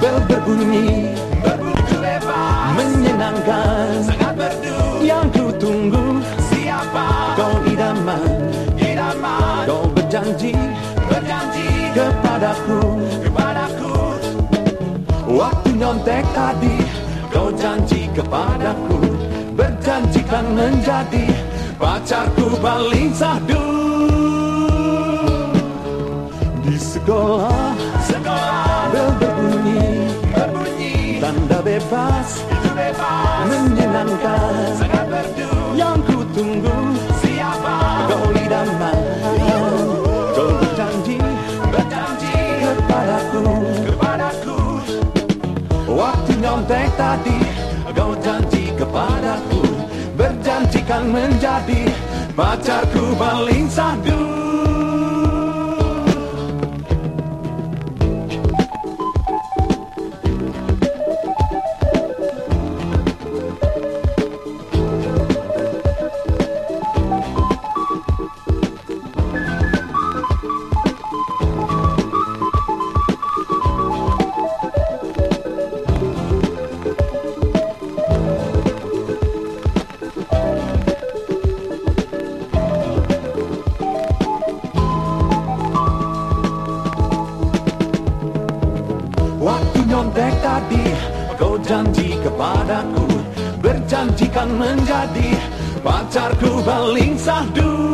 berbunyi berbunyi. Bebas menyenangkan. Sangat merdu yang ku tunggu. Siapa? Kau idaman. Idaman. Kau berjanji. Berjanji. Kepadaku. Kepadaku. Waktu nyontek tadi. Kau janji kepadaku. Berjanjikan menjadi pacarku paling sahdu bebas. Bebas. Menyenangkan. Sangat merdu yang ku tunggu. Siapa? Kau idaman kau berjanji. Berjanji. Kepadaku. Kepadaku. Waktu nyontek tadi kau janji kepadaku. Berjanjikan menjadi pacarku paling Kau janji kepadaku Berjanjikan menjadi Pacarku paling sahdu